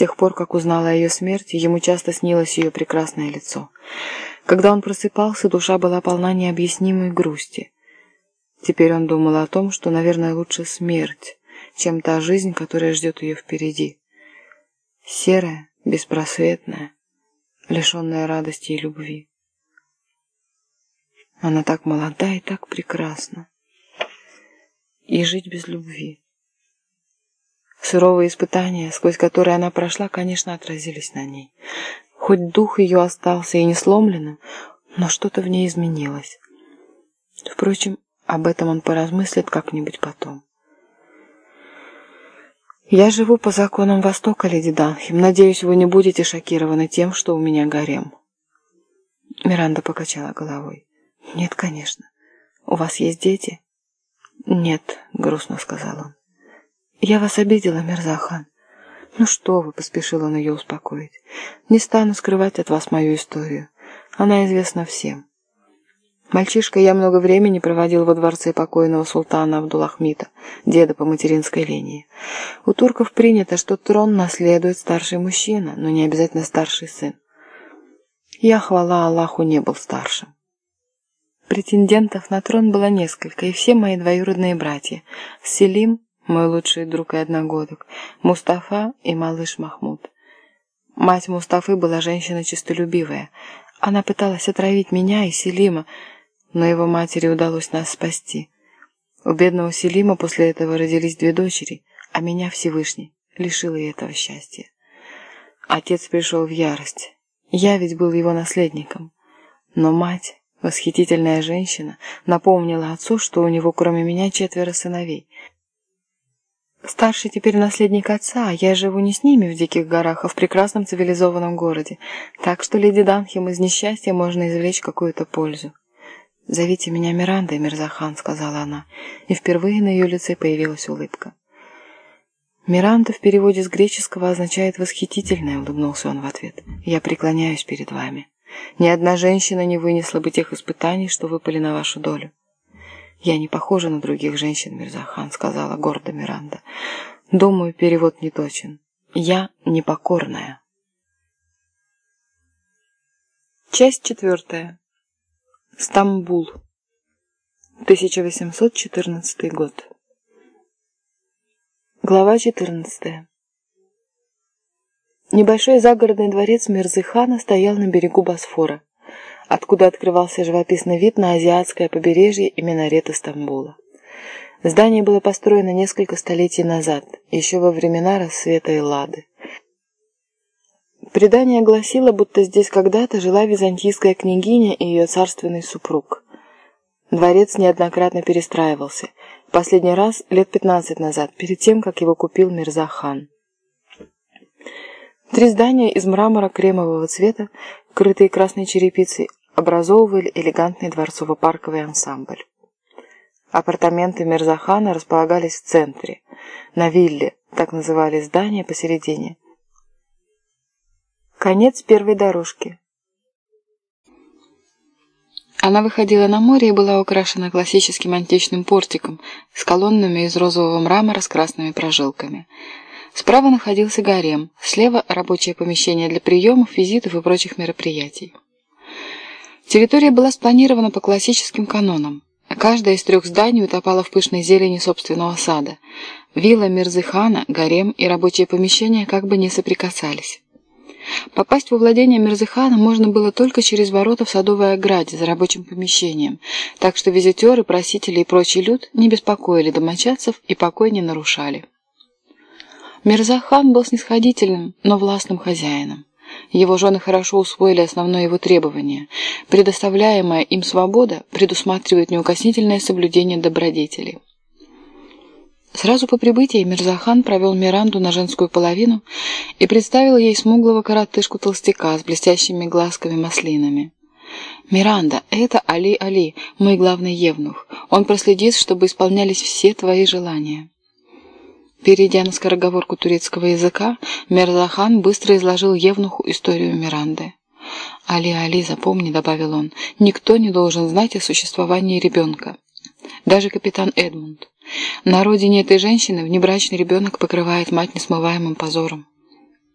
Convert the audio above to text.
тех пор, как узнал о ее смерти, ему часто снилось ее прекрасное лицо. Когда он просыпался, душа была полна необъяснимой грусти. Теперь он думал о том, что, наверное, лучше смерть, чем та жизнь, которая ждет ее впереди. Серая, беспросветная, лишенная радости и любви. Она так молода и так прекрасна. И жить без любви. Суровые испытания, сквозь которые она прошла, конечно, отразились на ней. Хоть дух ее остался и не сломленным, но что-то в ней изменилось. Впрочем, об этом он поразмыслит как-нибудь потом. «Я живу по законам Востока, леди Данхем. Надеюсь, вы не будете шокированы тем, что у меня гарем». Миранда покачала головой. «Нет, конечно. У вас есть дети?» «Нет», — грустно сказал он. «Я вас обидела, Мирзахан». «Ну что вы», — поспешил он ее успокоить. «Не стану скрывать от вас мою историю. Она известна всем. Мальчишка я много времени проводил во дворце покойного султана Абдулахмита, деда по материнской линии. У турков принято, что трон наследует старший мужчина, но не обязательно старший сын. Я, хвала Аллаху, не был старшим. Претендентов на трон было несколько, и все мои двоюродные братья. Селим, мой лучший друг и одногодок, Мустафа и малыш Махмуд. Мать Мустафы была женщина честолюбивая. Она пыталась отравить меня и Селима, но его матери удалось нас спасти. У бедного Селима после этого родились две дочери, а меня Всевышний лишил и этого счастья. Отец пришел в ярость. Я ведь был его наследником. Но мать Восхитительная женщина напомнила отцу, что у него кроме меня четверо сыновей. Старший теперь наследник отца, а я живу не с ними в диких горах, а в прекрасном цивилизованном городе. Так что, леди Данхем, из несчастья можно извлечь какую-то пользу. «Зовите меня Мирандой, Мирзахан», — сказала она, и впервые на ее лице появилась улыбка. «Миранда в переводе с греческого означает «восхитительная», — улыбнулся он в ответ. «Я преклоняюсь перед вами». Ни одна женщина не вынесла бы тех испытаний, что выпали на вашу долю. «Я не похожа на других женщин, Мирзахан», — сказала гордо Миранда. «Думаю, перевод не точен. Я непокорная». Часть четвертая. Стамбул. 1814 год. Глава 14. Небольшой загородный дворец Мирзыхана стоял на берегу Босфора, откуда открывался живописный вид на азиатское побережье и минареты Стамбула. Здание было построено несколько столетий назад, еще во времена рассвета Эллады. Предание гласило, будто здесь когда-то жила византийская княгиня и ее царственный супруг. Дворец неоднократно перестраивался, последний раз лет 15 назад, перед тем, как его купил Мирза хан. Три здания из мрамора кремового цвета, крытые красной черепицей, образовывали элегантный дворцово-парковый ансамбль. Апартаменты Мирзахана располагались в центре, на вилле, так называли здание посередине. Конец первой дорожки. Она выходила на море и была украшена классическим античным портиком с колоннами из розового мрамора с красными прожилками – Справа находился гарем, слева рабочее помещение для приемов, визитов и прочих мероприятий. Территория была спланирована по классическим канонам. Каждое из трех зданий утопало в пышной зелени собственного сада. Вилла Мирзыхана, гарем и рабочие помещения как бы не соприкасались. Попасть во владение Мирзыхана можно было только через ворота в садовой ограде за рабочим помещением, так что визитеры, просители и прочий люд не беспокоили домочадцев и покой не нарушали. Мирзахан был снисходительным, но властным хозяином. Его жены хорошо усвоили основное его требование. Предоставляемая им свобода предусматривает неукоснительное соблюдение добродетелей. Сразу по прибытии Мирзахан провел Миранду на женскую половину и представил ей смуглого коротышку-толстяка с блестящими глазками-маслинами. «Миранда, это Али-Али, мой главный евнух. Он проследит, чтобы исполнялись все твои желания». Перейдя на скороговорку турецкого языка, Мерзахан быстро изложил Евнуху историю Миранды. «Али, Али, запомни», — добавил он, — «никто не должен знать о существовании ребенка. Даже капитан Эдмунд. На родине этой женщины внебрачный ребенок покрывает мать несмываемым позором».